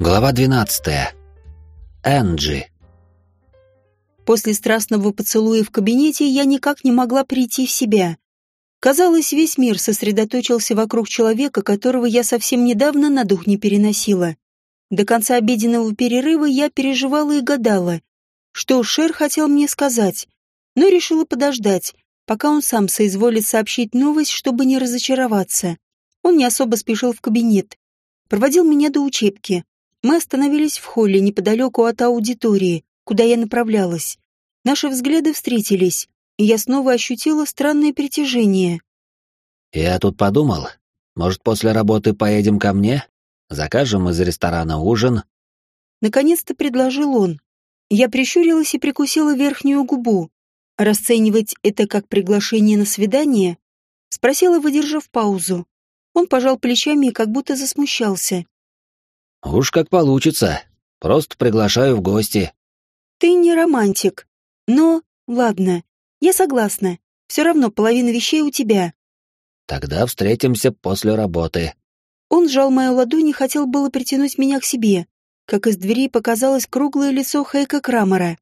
Глава 12. Энджи. После страстного поцелуя в кабинете я никак не могла прийти в себя. Казалось, весь мир сосредоточился вокруг человека, которого я совсем недавно на дух не переносила. До конца обеденного перерыва я переживала и гадала, что Шер хотел мне сказать, но решила подождать, пока он сам соизволит сообщить новость, чтобы не разочароваться. Он не особо спешил в кабинет. Проводил меня до учебки, мы остановились в холле неподалеку от аудитории, куда я направлялась. Наши взгляды встретились, и я снова ощутила странное притяжение. «Я тут подумал, может, после работы поедем ко мне? Закажем из ресторана ужин?» Наконец-то предложил он. Я прищурилась и прикусила верхнюю губу. Расценивать это как приглашение на свидание? Спросила, выдержав паузу. Он пожал плечами и как будто засмущался. Уж как получится. Просто приглашаю в гости. Ты не романтик. Но, ладно, я согласна. Все равно половина вещей у тебя. Тогда встретимся после работы. Он сжал мою ладонь и хотел было притянуть меня к себе, как из дверей показалось круглое лицо Хейка Крамера.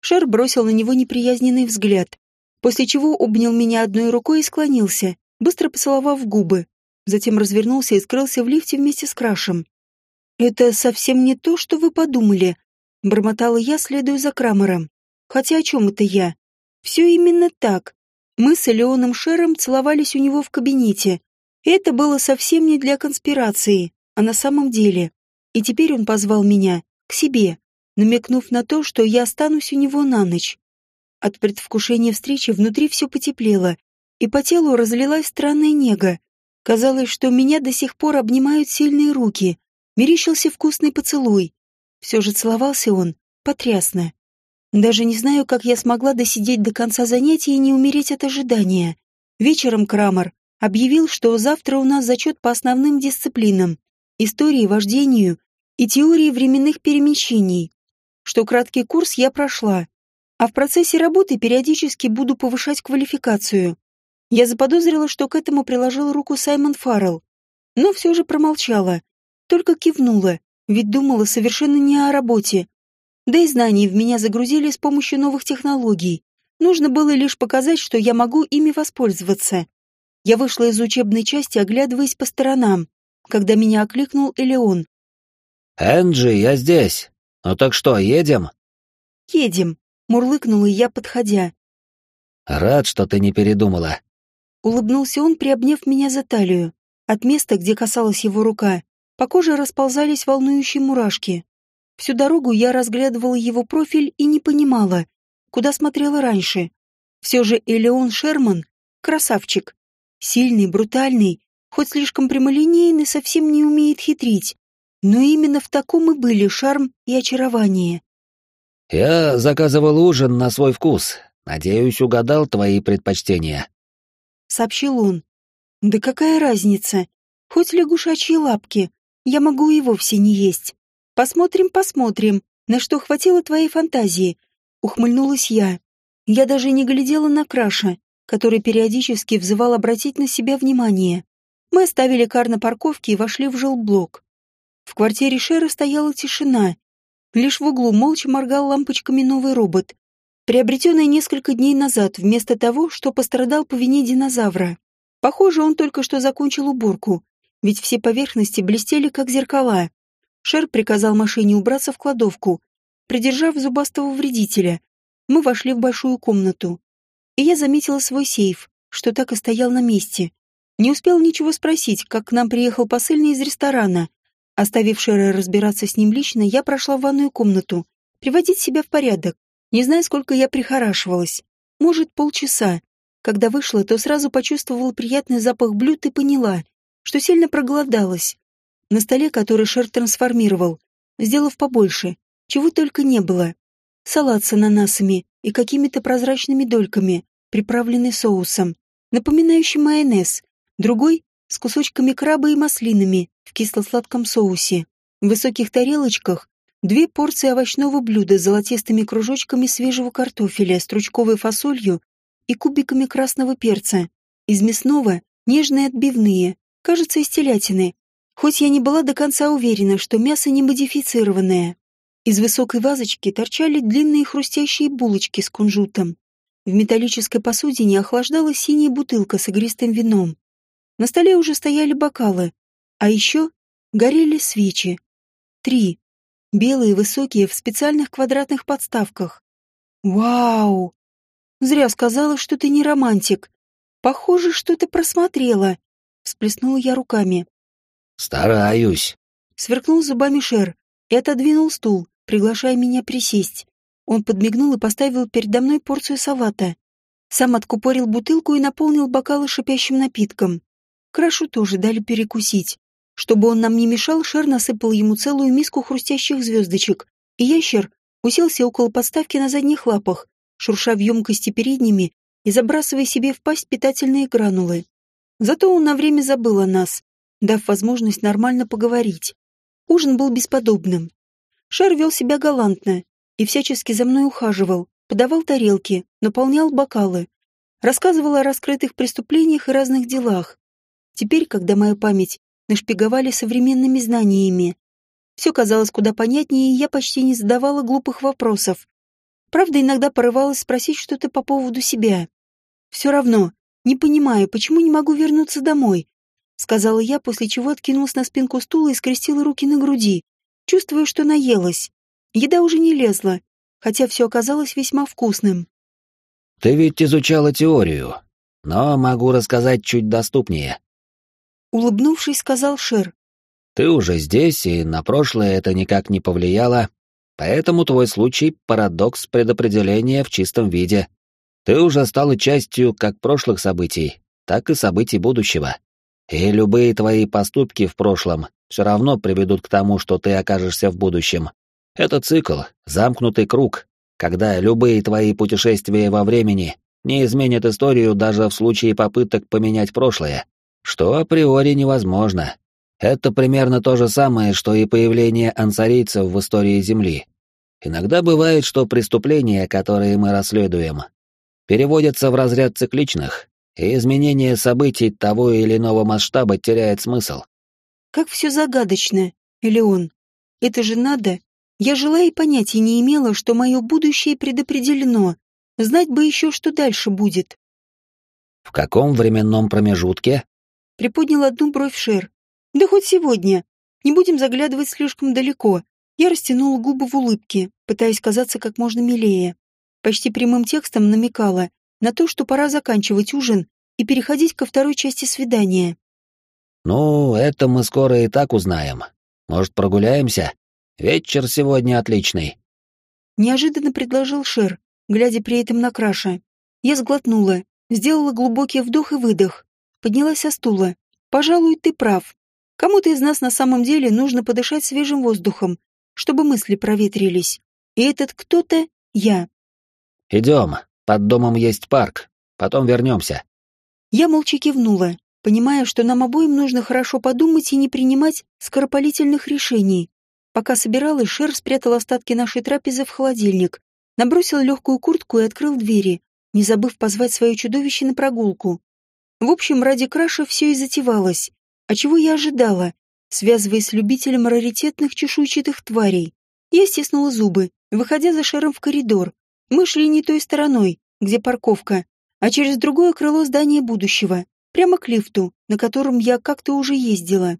Шер бросил на него неприязненный взгляд, после чего обнял меня одной рукой и склонился, быстро поцеловав губы. Затем развернулся и скрылся в лифте вместе с Крашем. «Это совсем не то, что вы подумали», — бормотала я, следуя за Крамером. «Хотя о чем это я? Все именно так. Мы с Элеоном Шером целовались у него в кабинете. это было совсем не для конспирации, а на самом деле. И теперь он позвал меня к себе, намекнув на то, что я останусь у него на ночь. От предвкушения встречи внутри все потеплело, и по телу разлилась странная нега. Казалось, что меня до сих пор обнимают сильные руки, мерещился вкусный поцелуй. Все же целовался он потрясно. Даже не знаю, как я смогла досидеть до конца занятия и не умереть от ожидания. Вечером Крамер объявил, что завтра у нас зачет по основным дисциплинам — истории, вождению и теории временных перемещений, что краткий курс я прошла, а в процессе работы периодически буду повышать квалификацию. Я заподозрила, что к этому приложил руку Саймон Фаррелл, но все же промолчала, только кивнула, ведь думала совершенно не о работе. Да и знаний в меня загрузили с помощью новых технологий. Нужно было лишь показать, что я могу ими воспользоваться. Я вышла из учебной части, оглядываясь по сторонам, когда меня окликнул Элеон. «Энджи, я здесь. Ну так что, едем?» «Едем», — мурлыкнула я, подходя. «Рад, что ты не передумала». Улыбнулся он, приобняв меня за талию. От места, где касалась его рука, по коже расползались волнующие мурашки. Всю дорогу я разглядывала его профиль и не понимала, куда смотрела раньше. Все же Элеон Шерман — красавчик. Сильный, брутальный, хоть слишком прямолинейный, совсем не умеет хитрить. Но именно в таком и были шарм и очарование. «Я заказывал ужин на свой вкус. Надеюсь, угадал твои предпочтения», — сообщил он. «Да какая разница? Хоть лягушачьи лапки, я могу и вовсе не есть. Посмотрим, посмотрим, на что хватило твоей фантазии. Ухмыльнулась я. Я даже не глядела на Краша, который периодически взывал обратить на себя внимание. Мы оставили кар на парковке и вошли в жилблок. В квартире Шера стояла тишина. Лишь в углу молча моргал лампочками новый робот, приобретенный несколько дней назад, вместо того, что пострадал по вине динозавра. Похоже, он только что закончил уборку, ведь все поверхности блестели, как зеркала. Шер приказал машине убраться в кладовку, придержав зубастого вредителя. Мы вошли в большую комнату. И я заметила свой сейф, что так и стоял на месте. Не успел ничего спросить, как к нам приехал посыльный из ресторана. Оставив Шера разбираться с ним лично, я прошла в ванную комнату, приводить себя в порядок. Не знаю, сколько я прихорашивалась. Может, полчаса. Когда вышла, то сразу почувствовала приятный запах блюд и поняла, что сильно проголодалась. На столе, который Шер трансформировал, сделав побольше, чего только не было. Салат с ананасами и какими-то прозрачными дольками, приправленный соусом, напоминающий майонез, другой — с кусочками краба и маслинами в кисло-сладком соусе. В высоких тарелочках две порции овощного блюда с золотистыми кружочками свежего картофеля, стручковой фасолью и кубиками красного перца. Из мясного — нежные отбивные, кажется, из телятины. Хоть я не была до конца уверена, что мясо не модифицированное. Из высокой вазочки торчали длинные хрустящие булочки с кунжутом. В металлической посудине охлаждалась синяя бутылка с игристым вином. На столе уже стояли бокалы, а еще горели свечи. Три. Белые, высокие, в специальных квадратных подставках. Вау! Зря сказала, что ты не романтик. Похоже, что ты просмотрела. Всплеснула я руками. Стараюсь. Сверкнул зубами Шер и отодвинул стул, приглашая меня присесть. Он подмигнул и поставил передо мной порцию салата. Сам откупорил бутылку и наполнил бокалы шипящим напитком. Крашу тоже дали перекусить. Чтобы он нам не мешал, Шер насыпал ему целую миску хрустящих звездочек, и ящер уселся около подставки на задних лапах, шурша в емкости передними и забрасывая себе в пасть питательные гранулы. Зато он на время забыл о нас, дав возможность нормально поговорить. Ужин был бесподобным. Шер вел себя галантно и всячески за мной ухаживал, подавал тарелки, наполнял бокалы, рассказывал о раскрытых преступлениях и разных делах. Теперь, когда моя память нашпиговали современными знаниями. Все казалось куда понятнее, и я почти не задавала глупых вопросов. Правда, иногда порывалась спросить что-то по поводу себя. «Все равно, не понимаю, почему не могу вернуться домой?» Сказала я, после чего откинулась на спинку стула и скрестила руки на груди, чувствуя, что наелась. Еда уже не лезла, хотя все оказалось весьма вкусным. «Ты ведь изучала теорию, но могу рассказать чуть доступнее. Улыбнувшись, сказал Шер. «Ты уже здесь, и на прошлое это никак не повлияло, поэтому твой случай — парадокс предопределения в чистом виде. Ты уже стала частью как прошлых событий, так и событий будущего. И любые твои поступки в прошлом все равно приведут к тому, что ты окажешься в будущем. Это цикл, замкнутый круг, когда любые твои путешествия во времени не изменят историю даже в случае попыток поменять прошлое что априори невозможно. Это примерно то же самое, что и появление ансарийцев в истории Земли. Иногда бывает, что преступления, которые мы расследуем, переводятся в разряд цикличных, и изменение событий того или иного масштаба теряет смысл. Как все загадочно, Элеон. Это же надо. Я жила и понятия не имела, что мое будущее предопределено. Знать бы еще, что дальше будет. В каком временном промежутке? Приподнял одну бровь Шер. «Да хоть сегодня. Не будем заглядывать слишком далеко». Я растянула губы в улыбке, пытаясь казаться как можно милее. Почти прямым текстом намекала на то, что пора заканчивать ужин и переходить ко второй части свидания. «Ну, это мы скоро и так узнаем. Может, прогуляемся? Вечер сегодня отличный». Неожиданно предложил Шер, глядя при этом на Краша. Я сглотнула, сделала глубокий вдох и выдох поднялась со стула. «Пожалуй, ты прав. Кому-то из нас на самом деле нужно подышать свежим воздухом, чтобы мысли проветрились. И этот кто-то — я». «Идем. Под домом есть парк. Потом вернемся». Я молча кивнула, понимая, что нам обоим нужно хорошо подумать и не принимать скоропалительных решений. Пока собиралась, Шер спрятал остатки нашей трапезы в холодильник, набросил легкую куртку и открыл двери, не забыв позвать свое чудовище на прогулку. В общем, ради краша все и затевалось. А чего я ожидала, связываясь с любителем раритетных чешуйчатых тварей? Я стиснула зубы, выходя за шером в коридор. Мы шли не той стороной, где парковка, а через другое крыло здания будущего, прямо к лифту, на котором я как-то уже ездила.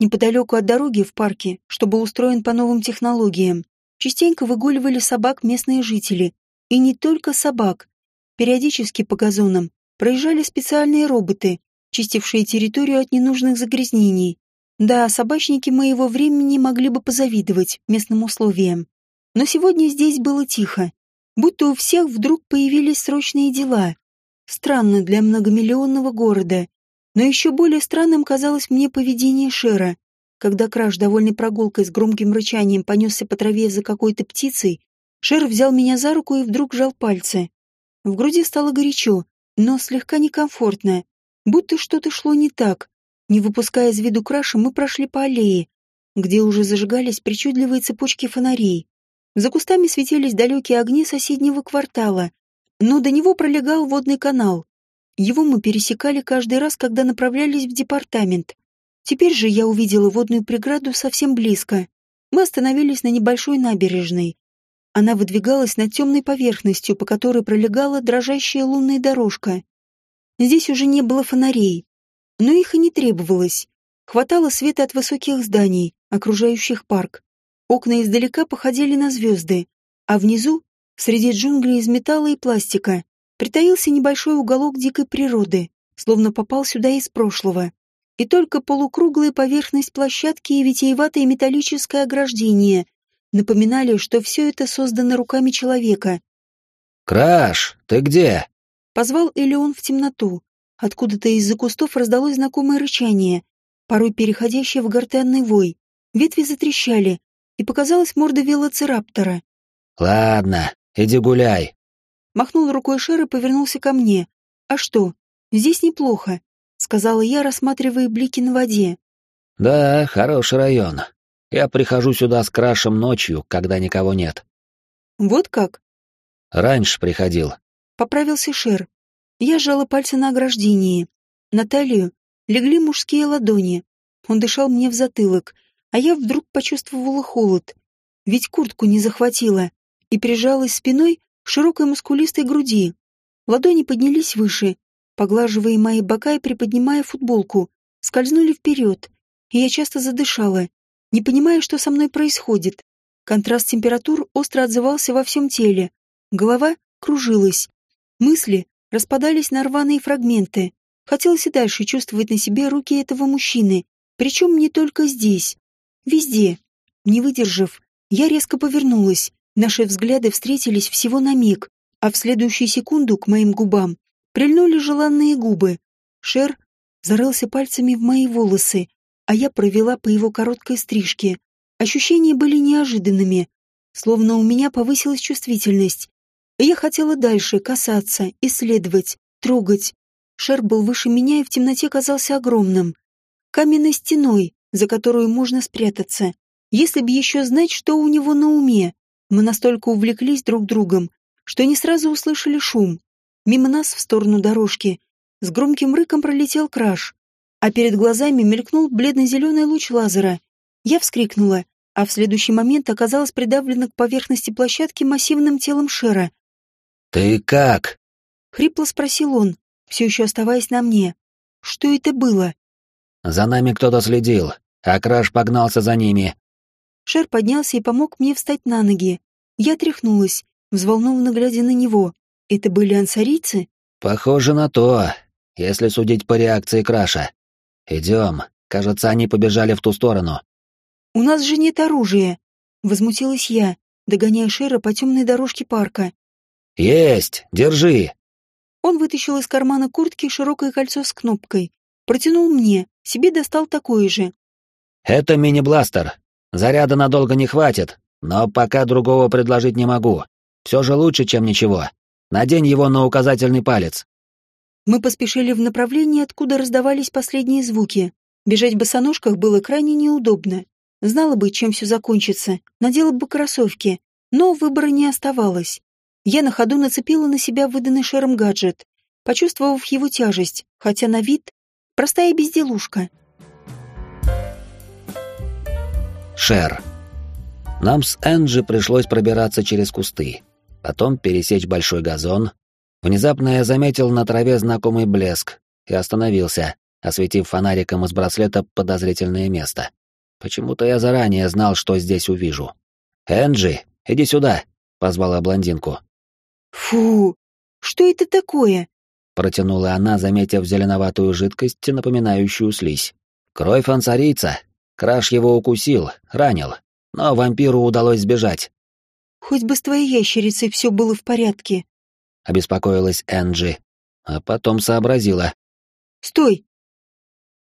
Неподалеку от дороги в парке, что был устроен по новым технологиям, частенько выгуливали собак местные жители. И не только собак. Периодически по газонам проезжали специальные роботы, чистившие территорию от ненужных загрязнений. Да, собачники моего времени могли бы позавидовать местным условиям. Но сегодня здесь было тихо, будто у всех вдруг появились срочные дела. Странно для многомиллионного города. Но еще более странным казалось мне поведение Шера. Когда Краш, довольный прогулкой с громким рычанием, понесся по траве за какой-то птицей, Шер взял меня за руку и вдруг жал пальцы. В груди стало горячо, но слегка некомфортная, будто что-то шло не так. Не выпуская из виду краша, мы прошли по аллее, где уже зажигались причудливые цепочки фонарей. За кустами светились далекие огни соседнего квартала, но до него пролегал водный канал. Его мы пересекали каждый раз, когда направлялись в департамент. Теперь же я увидела водную преграду совсем близко. Мы остановились на небольшой набережной. Она выдвигалась над темной поверхностью, по которой пролегала дрожащая лунная дорожка. Здесь уже не было фонарей, но их и не требовалось. Хватало света от высоких зданий, окружающих парк. Окна издалека походили на звезды, а внизу, среди джунглей из металла и пластика, притаился небольшой уголок дикой природы, словно попал сюда из прошлого. И только полукруглая поверхность площадки и витиеватое металлическое ограждение напоминали, что все это создано руками человека. «Краш, ты где?» Позвал Элеон в темноту. Откуда-то из-за кустов раздалось знакомое рычание, порой переходящее в гортанный вой. Ветви затрещали, и показалась морда велоцираптора. «Ладно, иди гуляй». Махнул рукой Шер и повернулся ко мне. «А что, здесь неплохо», — сказала я, рассматривая блики на воде. «Да, хороший район. Я прихожу сюда с крашем ночью, когда никого нет». «Вот как?» «Раньше приходил». Поправился Шер. Я сжала пальцы на ограждении. На талию легли мужские ладони. Он дышал мне в затылок, а я вдруг почувствовала холод. Ведь куртку не захватила и прижалась спиной к широкой мускулистой груди. Ладони поднялись выше, поглаживая мои бока и приподнимая футболку, скользнули вперед, и я часто задышала, не понимая, что со мной происходит. Контраст температур остро отзывался во всем теле. Голова кружилась. Мысли распадались на рваные фрагменты. Хотелось и дальше чувствовать на себе руки этого мужчины, причем не только здесь. Везде. Не выдержав, я резко повернулась. Наши взгляды встретились всего на миг, а в следующую секунду к моим губам прильнули желанные губы. Шер зарылся пальцами в мои волосы, а я провела по его короткой стрижке. Ощущения были неожиданными, словно у меня повысилась чувствительность. Я хотела дальше касаться, исследовать, трогать. Шер был выше меня и в темноте казался огромным. Каменной стеной, за которую можно спрятаться. Если б еще знать, что у него на уме. Мы настолько увлеклись друг другом, что не сразу услышали шум. Мимо нас в сторону дорожки с громким рыком пролетел краш, а перед глазами мелькнул бледно-зеленый луч лазера. Я вскрикнула, а в следующий момент оказалась придавлена к поверхности площадки массивным телом Шера. «Ты как?» — хрипло спросил он, все еще оставаясь на мне. «Что это было?» «За нами кто-то следил. А Краш погнался за ними. Шер поднялся и помог мне встать на ноги. Я тряхнулась, взволнованно глядя на него. Это были ансарийцы? Похоже на то, если судить по реакции Краша. Идем. Кажется, они побежали в ту сторону. У нас же нет оружия. Возмутилась я, догоняя Шера по темной дорожке парка. Есть, держи. Он вытащил из кармана куртки широкое кольцо с кнопкой. Протянул мне, себе достал такое же. «Это мини-бластер. Заряда надолго не хватит, но пока другого предложить не могу. Все же лучше, чем ничего. Надень его на указательный палец». Мы поспешили в направлении, откуда раздавались последние звуки. Бежать в босоножках было крайне неудобно. Знала бы, чем все закончится, надела бы кроссовки, но выбора не оставалось. Я на ходу нацепила на себя выданный шером гаджет, почувствовав его тяжесть, хотя на вид простая безделушка — Шер. Нам с Энджи пришлось пробираться через кусты, потом пересечь большой газон. Внезапно я заметил на траве знакомый блеск и остановился, осветив фонариком из браслета подозрительное место. Почему-то я заранее знал, что здесь увижу. «Энджи, иди сюда!» — позвала блондинку. «Фу! Что это такое?» — протянула она, заметив зеленоватую жидкость, напоминающую слизь. «Кровь ансарийца, Краш его укусил, ранил, но вампиру удалось сбежать. «Хоть бы с твоей ящерицей все было в порядке», — обеспокоилась Энджи, а потом сообразила. «Стой!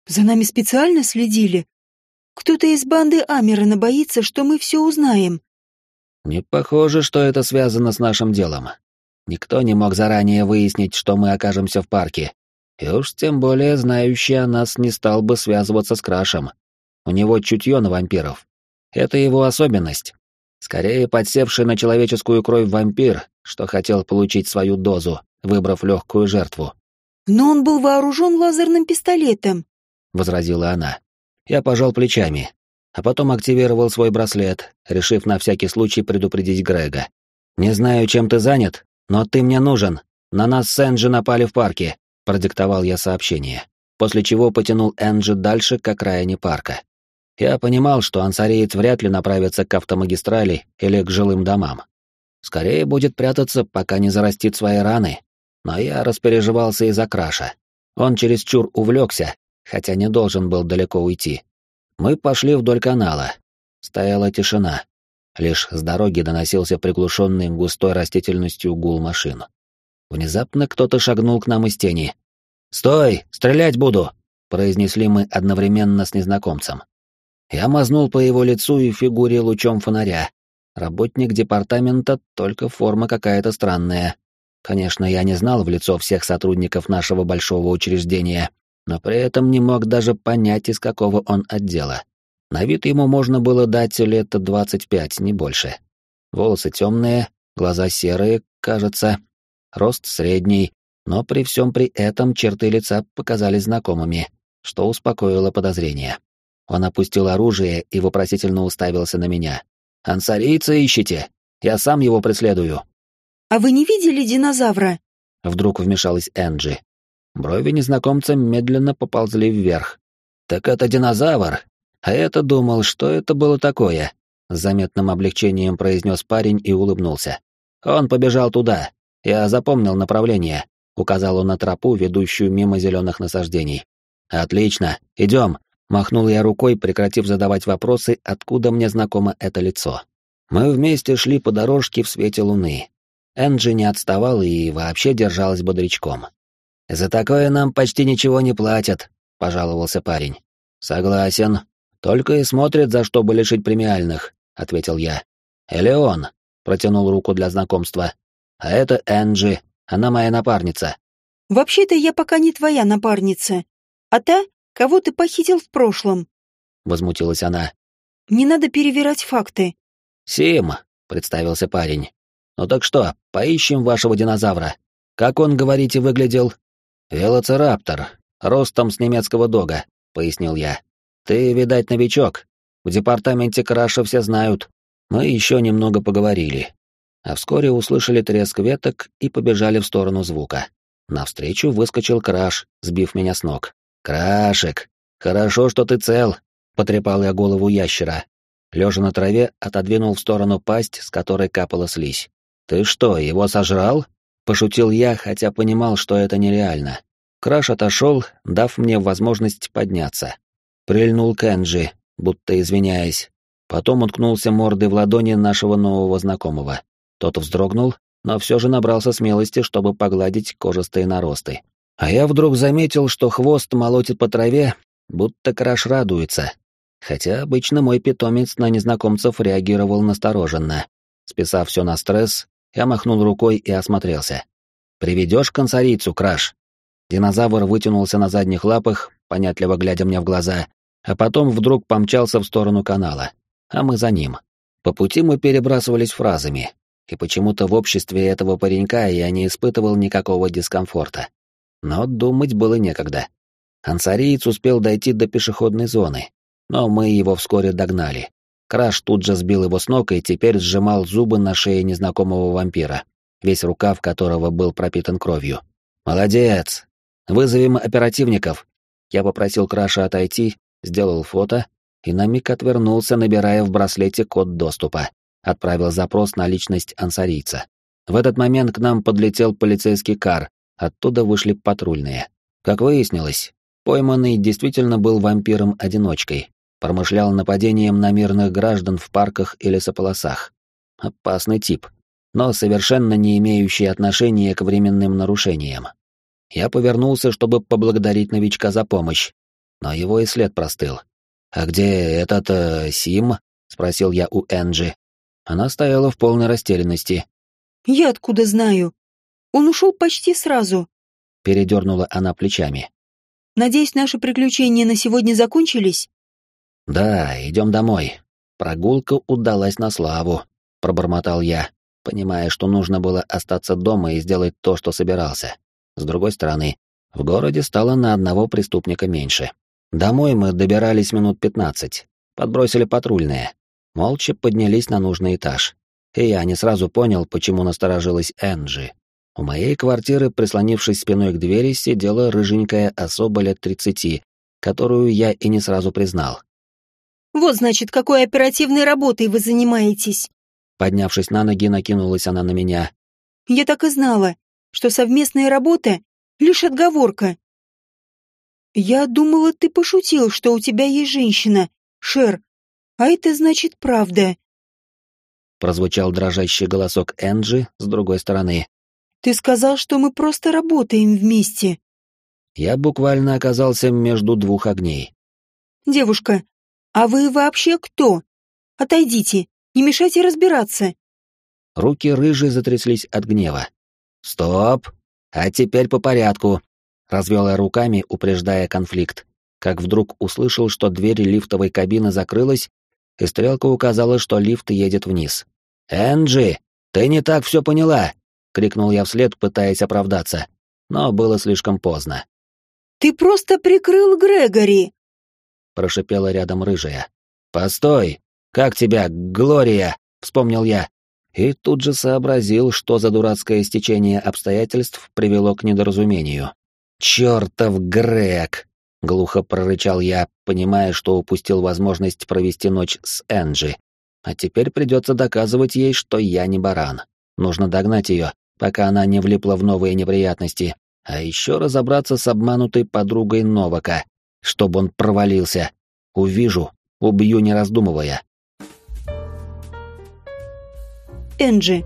За нами специально следили? Кто-то из банды Амерона боится, что мы все узнаем». «Не похоже, что это связано с нашим делом. Никто не мог заранее выяснить, что мы окажемся в парке. И уж тем более знающий о нас не стал бы связываться с Крашем. У него чутье на вампиров. Это его особенность. Скорее подсевший на человеческую кровь вампир, что хотел получить свою дозу, выбрав легкую жертву. «Но он был вооружен лазерным пистолетом», — возразила она. Я пожал плечами, а потом активировал свой браслет, решив на всякий случай предупредить Грега. «Не знаю, чем ты занят, но ты мне нужен. На нас с Энджи напали в парке», — продиктовал я сообщение, после чего потянул Энджи дальше к окраине парка. Я понимал, что ансареец вряд ли направится к автомагистрали или к жилым домам. Скорее будет прятаться, пока не зарастит свои раны. Но я распереживался из-за краша. Он чересчур увлекся, хотя не должен был далеко уйти. Мы пошли вдоль канала. Стояла тишина. Лишь с дороги доносился приглушенный густой растительностью гул машин. Внезапно кто-то шагнул к нам из тени. «Стой! Стрелять буду!» — произнесли мы одновременно с незнакомцем. Я мазнул по его лицу и фигуре лучом фонаря. Работник департамента, только форма какая-то странная. Конечно, я не знал в лицо всех сотрудников нашего большого учреждения, но при этом не мог даже понять, из какого он отдела. На вид ему можно было дать лет двадцать пять, не больше. Волосы темные, глаза серые, кажется, рост средний, но при всем при этом черты лица показались знакомыми, что успокоило подозрение. Он опустил оружие и вопросительно уставился на меня. «Ансарийца ищете? Я сам его преследую». «А вы не видели динозавра?» Вдруг вмешалась Энджи. Брови незнакомца медленно поползли вверх. «Так это динозавр! А это думал, что это было такое!» С заметным облегчением произнес парень и улыбнулся. «Он побежал туда. Я запомнил направление», — указал он на тропу, ведущую мимо зеленых насаждений. «Отлично, идем!» — махнул я рукой, прекратив задавать вопросы, откуда мне знакомо это лицо. Мы вместе шли по дорожке в свете луны. Энджи не отставала и вообще держалась бодрячком. «За такое нам почти ничего не платят», — пожаловался парень. «Согласен. Только и смотрят, за что бы лишить премиальных», — ответил я. «Элеон», — протянул руку для знакомства. «А это Энджи, она моя напарница». «Вообще-то я пока не твоя напарница, а та, кого ты похитил в прошлом», — возмутилась она. «Не надо перевирать факты». «Сим», — представился парень. «Ну так что, поищем вашего динозавра. Как он, говорите, выглядел?» «Велоцираптор, ростом с немецкого дога», — пояснил я. «Ты, видать, новичок. В департаменте краша все знают. Мы еще немного поговорили. А вскоре услышали треск веток и побежали в сторону звука. Навстречу выскочил краш, сбив меня с ног. «Крашик, хорошо, что ты цел», — потрепал я голову ящера. Лежа на траве, отодвинул в сторону пасть, с которой капала слизь. «Ты что, его сожрал?» Пошутил я, хотя понимал, что это нереально. Краш отошел, дав мне возможность подняться. Прильнул к Энджи, будто извиняясь. Потом уткнулся мордой в ладони нашего нового знакомого. Тот вздрогнул, но все же набрался смелости, чтобы погладить кожистые наросты. А я вдруг заметил, что хвост молотит по траве, будто краш радуется. Хотя обычно мой питомец на незнакомцев реагировал настороженно. Списав все на стресс, я махнул рукой и осмотрелся. «Приведешь консорийцу, Краш?» Динозавр вытянулся на задних лапах, понятливо глядя мне в глаза, а потом вдруг помчался в сторону канала, а мы за ним. По пути мы перебрасывались фразами, и почему-то в обществе этого паренька я не испытывал никакого дискомфорта. Но думать было некогда. Ансариец успел дойти до пешеходной зоны, но мы его вскоре догнали. Краш тут же сбил его с ног и теперь сжимал зубы на шее незнакомого вампира, весь рукав которого был пропитан кровью. «Молодец! Вызовем оперативников!» Я попросил Краша отойти, сделал фото и на миг отвернулся, набирая в браслете код доступа. Отправил запрос на личность ансарийца. В этот момент к нам подлетел полицейский кар, оттуда вышли патрульные. Как выяснилось, пойманный действительно был вампиром-одиночкой, промышлял нападением на мирных граждан в парках и лесополосах. Опасный тип, но совершенно не имеющий отношения к временным нарушениям. Я повернулся, чтобы поблагодарить новичка за помощь, но его и след простыл. «А где этот... Э, Сим?» — спросил я у Энджи. Она стояла в полной растерянности. «Я откуда знаю? Он ушел почти сразу», — передернула она плечами. «Надеюсь, наши приключения на сегодня закончились?» «Да, идем домой. Прогулка удалась на славу», — пробормотал я, понимая, что нужно было остаться дома и сделать то, что собирался. С другой стороны, в городе стало на одного преступника меньше. Домой мы добирались минут пятнадцать. Подбросили патрульные. Молча поднялись на нужный этаж. И я не сразу понял, почему насторожилась Энджи. У моей квартиры, прислонившись спиной к двери, сидела рыженькая особа лет тридцати, которую я и не сразу признал. «Вот, значит, какой оперативной работой вы занимаетесь!» Поднявшись на ноги, накинулась она на меня. «Я так и знала, что совместная работа — лишь отговорка. Я думала, ты пошутил, что у тебя есть женщина, Шер, а это значит правда». Прозвучал дрожащий голосок Энджи с другой стороны. «Ты сказал, что мы просто работаем вместе». Я буквально оказался между двух огней. «Девушка, а вы вообще кто? Отойдите, не мешайте разбираться». Руки рыжие затряслись от гнева. «Стоп! А теперь по порядку!» Развел я руками, упреждая конфликт, как вдруг услышал, что дверь лифтовой кабины закрылась, и стрелка указала, что лифт едет вниз. «Энджи, ты не так все поняла!» — крикнул я вслед, пытаясь оправдаться. Но было слишком поздно. «Ты просто прикрыл Грегори!» — прошипела рядом рыжая. «Постой! Как тебя, Глория?» — вспомнил я. И тут же сообразил, что за дурацкое стечение обстоятельств привело к недоразумению. «Чёртов Грег!» — глухо прорычал я, понимая, что упустил возможность провести ночь с Энджи. А теперь придется доказывать ей, что я не баран. Нужно догнать ее, пока она не влипла в новые неприятности, а еще разобраться с обманутой подругой Новака, чтобы он провалился. Увижу, убью не раздумывая. Энджи.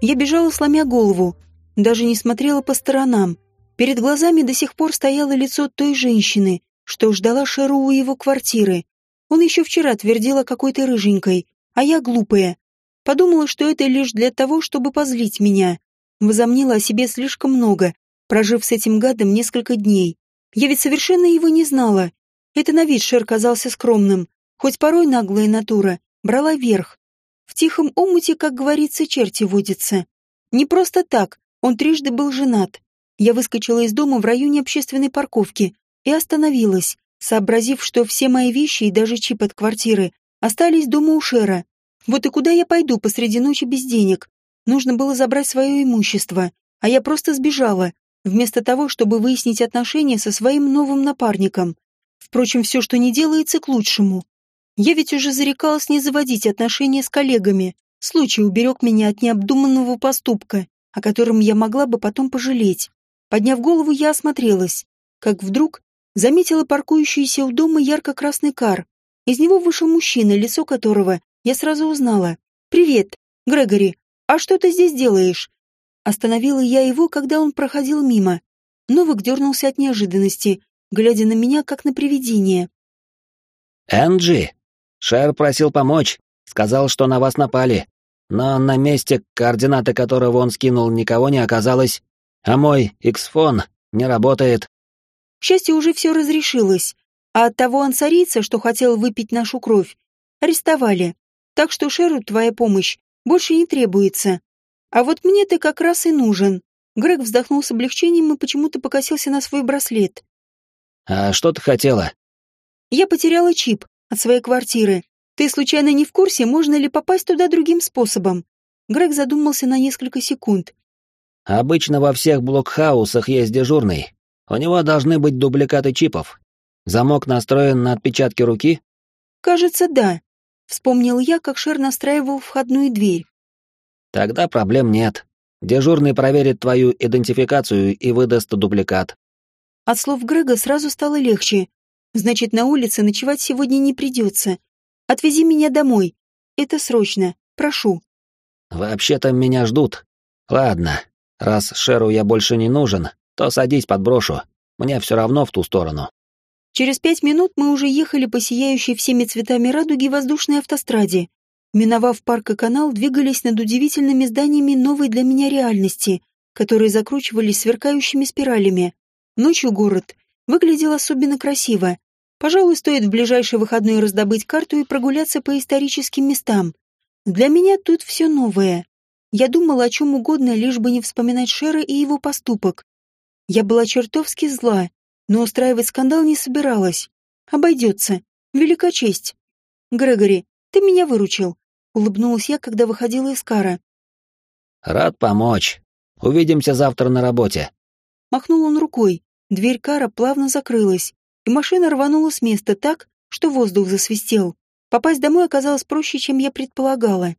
Я бежала, сломя голову, даже не смотрела по сторонам. Перед глазами до сих пор стояло лицо той женщины, что ждала Шеру у его квартиры. Он еще вчера твердил о какой-то рыженькой, а я глупая. Подумала, что это лишь для того, чтобы позлить меня. Возомнила о себе слишком много, прожив с этим гадом несколько дней. Я ведь совершенно его не знала. Это на вид Шер казался скромным, хоть порой наглая натура брала верх. В тихом омуте, как говорится, черти водятся. Не просто так, он трижды был женат. Я выскочила из дома в районе общественной парковки и остановилась, сообразив, что все мои вещи и даже чип от квартиры остались дома у Шера. Вот и куда я пойду посреди ночи без денег? Нужно было забрать свое имущество, а я просто сбежала, вместо того, чтобы выяснить отношения со своим новым напарником. Впрочем, все, что не делается, к лучшему. Я ведь уже зарекалась не заводить отношения с коллегами. Случай уберег меня от необдуманного поступка, о котором я могла бы потом пожалеть. Подняв голову, я осмотрелась, как вдруг заметила паркующийся у дома ярко-красный кар. Из него вышел мужчина, лицо которого я сразу узнала. «Привет, Грегори, а что ты здесь делаешь?» Остановила я его, когда он проходил мимо. Новак дернулся от неожиданности, глядя на меня, как на привидение. «Энджи, Шер просил помочь, сказал, что на вас напали. Но на месте, координаты которого он скинул, никого не оказалось, а мой Иксфон не работает. К счастью, уже все разрешилось, а от того ансарийца, что хотел выпить нашу кровь, арестовали. Так что Шеру твоя помощь больше не требуется. А вот мне ты как раз и нужен. Грег вздохнул с облегчением и почему-то покосился на свой браслет. «А что ты хотела?» «Я потеряла чип от своей квартиры. Ты случайно не в курсе, можно ли попасть туда другим способом?» Грег задумался на несколько секунд. «Обычно во всех блокхаусах есть дежурный. У него должны быть дубликаты чипов. Замок настроен на отпечатки руки?» «Кажется, да», — вспомнил я, как Шер настраивал входную дверь. «Тогда проблем нет. Дежурный проверит твою идентификацию и выдаст дубликат». От слов Грега сразу стало легче, Значит, на улице ночевать сегодня не придется. Отвези меня домой. Это срочно. Прошу. Вообще-то меня ждут. Ладно, раз Шеру я больше не нужен, то садись подброшу. Мне все равно в ту сторону. Через пять минут мы уже ехали по сияющей всеми цветами радуги воздушной автостраде. Миновав парк и канал, двигались над удивительными зданиями новой для меня реальности, которые закручивались сверкающими спиралями. Ночью город выглядел особенно красиво. Пожалуй, стоит в ближайший выходной раздобыть карту и прогуляться по историческим местам. Для меня тут все новое. Я думала о чем угодно, лишь бы не вспоминать Шера и его поступок. Я была чертовски зла, но устраивать скандал не собиралась. Обойдется. Велика честь. Грегори, ты меня выручил. Улыбнулась я, когда выходила из кара. Рад помочь. Увидимся завтра на работе. Махнул он рукой. Дверь кара плавно закрылась, и машина рванула с места так, что воздух засвистел. Попасть домой оказалось проще, чем я предполагала.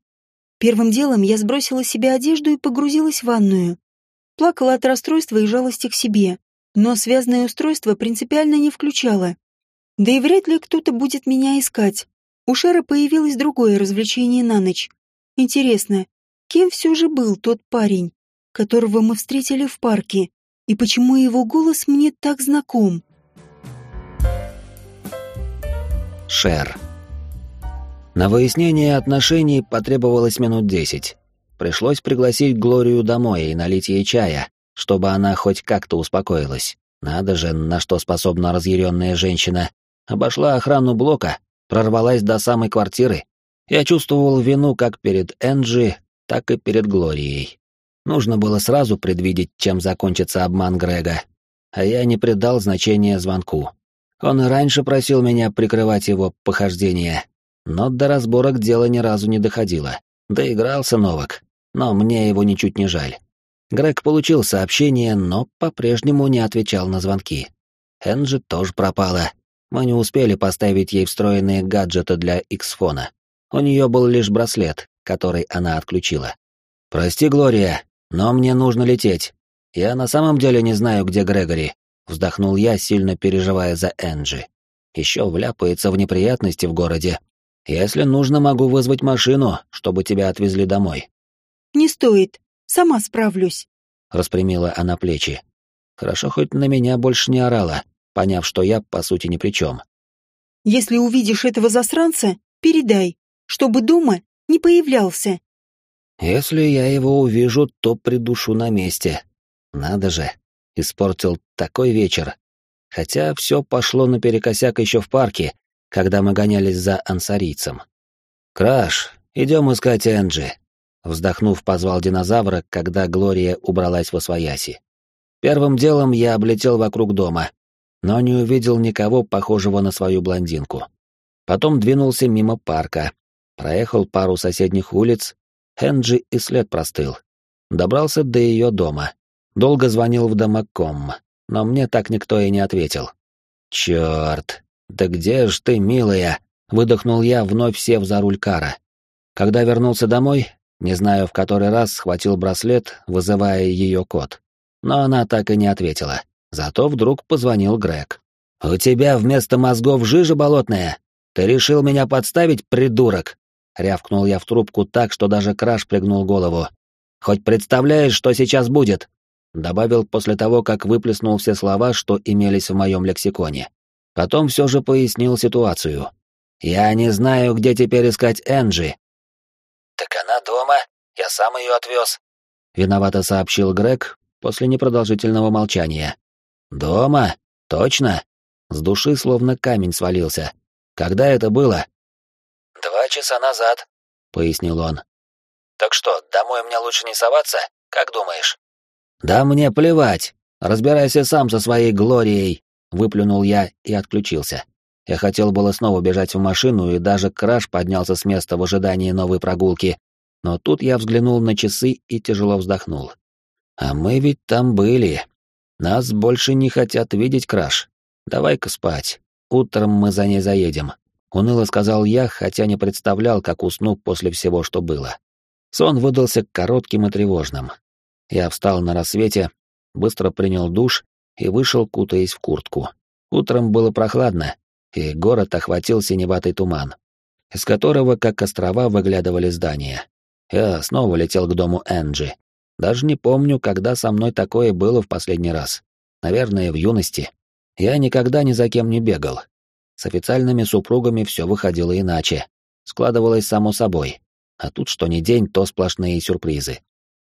Первым делом я сбросила с себя одежду и погрузилась в ванную. Плакала от расстройства и жалости к себе, но связанное устройство принципиально не включала. Да и вряд ли кто-то будет меня искать. У Шера появилось другое развлечение на ночь. Интересно, кем все же был тот парень, которого мы встретили в парке, и почему его голос мне так знаком? Шер. На выяснение отношений потребовалось минут десять. Пришлось пригласить Глорию домой и налить ей чая, чтобы она хоть как-то успокоилась. Надо же, на что способна разъяренная женщина. Обошла охрану блока, прорвалась до самой квартиры. Я чувствовал вину как перед Энджи, так и перед Глорией. Нужно было сразу предвидеть, чем закончится обман Грега. А я не придал значения звонку. Он и раньше просил меня прикрывать его похождения, но до разборок дело ни разу не доходило. Доигрался Новак, но мне его ничуть не жаль. Грег получил сообщение, но по-прежнему не отвечал на звонки. Энджи тоже пропала. Мы не успели поставить ей встроенные гаджеты для X-фона. У нее был лишь браслет, который она отключила. «Прости, Глория, но мне нужно лететь. Я на самом деле не знаю, где Грегори», — вздохнул я, сильно переживая за Энджи. Еще вляпается в неприятности в городе, если нужно, могу вызвать машину, чтобы тебя отвезли домой. Не стоит, сама справлюсь. Распрямила она плечи. Хорошо, хоть на меня больше не орала, поняв, что я, по сути, ни при чем. Если увидишь этого засранца, передай, чтобы дома не появлялся. Если я его увижу, то придушу на месте. Надо же, испортил такой вечер. Хотя все пошло наперекосяк еще в парке, когда мы гонялись за ансарийцем. «Краш, идем искать Энджи», — вздохнув, позвал динозавра, когда Глория убралась во свояси. Первым делом я облетел вокруг дома, но не увидел никого похожего на свою блондинку. Потом двинулся мимо парка, проехал пару соседних улиц, Энджи и след простыл. Добрался до ее дома. Долго звонил в домоком, но мне так никто и не ответил. Черт, «Да где ж ты, милая?» — выдохнул я, вновь сев за руль кара. Когда вернулся домой, не знаю в который раз, схватил браслет, вызывая ее код. Но она так и не ответила. Зато вдруг позвонил Грег. «У тебя вместо мозгов жижа болотная? Ты решил меня подставить, придурок?» Рявкнул я в трубку так, что даже Краш пригнул голову. «Хоть представляешь, что сейчас будет?» Добавил после того, как выплеснул все слова, что имелись в моем лексиконе. Потом все же пояснил ситуацию. «Я не знаю, где теперь искать Энджи». «Так она дома. Я сам ее отвез», — виновато сообщил Грег после непродолжительного молчания. «Дома? Точно?» С души словно камень свалился. «Когда это было?» «Два часа назад», — пояснил он. «Так что, домой мне лучше не соваться? Как думаешь?» «Да мне плевать. Разбирайся сам со своей Глорией», выплюнул я и отключился. Я хотел было снова бежать в машину, и даже краш поднялся с места в ожидании новой прогулки, но тут я взглянул на часы и тяжело вздохнул. А мы ведь там были. Нас больше не хотят видеть, краш. Давай-ка спать. Утром мы за ней заедем. Уныло сказал я, хотя не представлял, как усну после всего, что было. Сон выдался коротким и тревожным. Я встал на рассвете, быстро принял душ и вышел, кутаясь в куртку. Утром было прохладно, и город охватил синеватый туман, из которого, как острова, выглядывали здания. Я снова летел к дому Энджи. Даже не помню, когда со мной такое было в последний раз. Наверное, в юности. Я никогда ни за кем не бегал. С официальными супругами все выходило иначе. Складывалось само собой. А тут что ни день, то сплошные сюрпризы.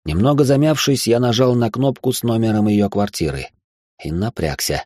Немного замявшись, я нажал на кнопку с номером ее квартиры и напрягся.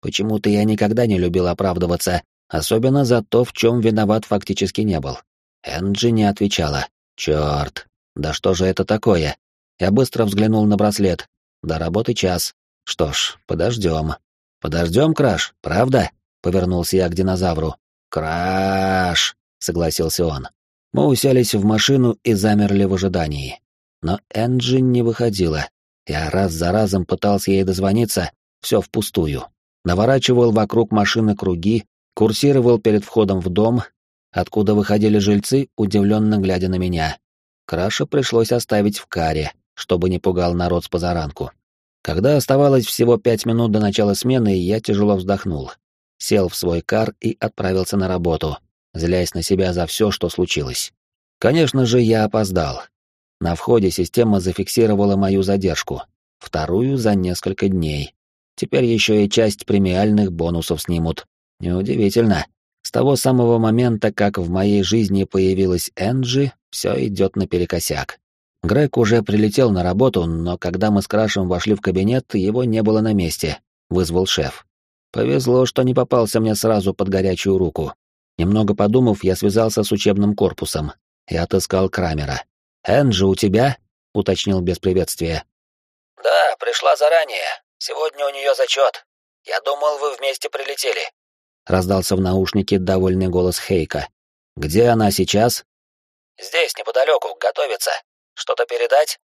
Почему-то я никогда не любил оправдываться, особенно за то, в чем виноват фактически не был. Энджи не отвечала. Черт, да что же это такое? Я быстро взглянул на браслет. До работы час. Что ж, подождем. Подождем, Краш, правда? — повернулся я к динозавру. «Краш!» — согласился он. Мы уселись в машину и замерли в ожидании. Но Энджи не выходила. Я раз за разом пытался ей дозвониться, все впустую. Наворачивал вокруг машины круги, курсировал перед входом в дом, откуда выходили жильцы, удивленно глядя на меня. Краша пришлось оставить в каре, чтобы не пугал народ с позаранку. Когда оставалось всего пять минут до начала смены, я тяжело вздохнул. Сел в свой кар и отправился на работу, злясь на себя за все, что случилось. Конечно же, я опоздал. На входе система зафиксировала мою задержку, вторую за несколько дней. Теперь еще и часть премиальных бонусов снимут. Неудивительно. С того самого момента, как в моей жизни появилась Энджи, все идет наперекосяк. Грег уже прилетел на работу, но когда мы с Крашем вошли в кабинет, его не было на месте, вызвал шеф. Повезло, что не попался мне сразу под горячую руку. Немного подумав, я связался с учебным корпусом и отыскал Крамера. «Энджи у тебя?» — уточнил без приветствия. «Да, пришла заранее. Сегодня у нее зачет. Я думал, вы вместе прилетели раздался в наушнике довольный голос Хейка. Где она сейчас? Здесь, неподалеку, готовится. Что-то передать?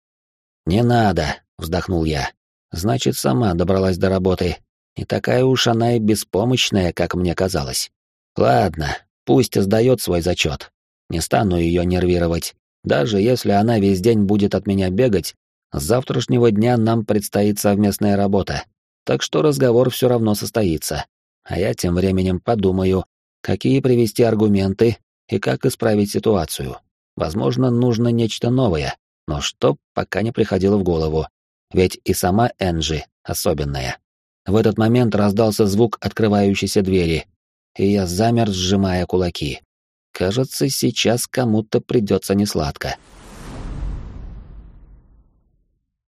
Не надо, вздохнул я. Значит, сама добралась до работы. Не такая уж она и беспомощная, как мне казалось. Ладно, пусть сдает свой зачет. Не стану ее нервировать. Даже если она весь день будет от меня бегать, с завтрашнего дня нам предстоит совместная работа. Так что разговор все равно состоится а я тем временем подумаю, какие привести аргументы и как исправить ситуацию. Возможно, нужно нечто новое, но что пока не приходило в голову. Ведь и сама Энджи особенная. В этот момент раздался звук открывающейся двери, и я замер, сжимая кулаки. Кажется, сейчас кому-то придется несладко.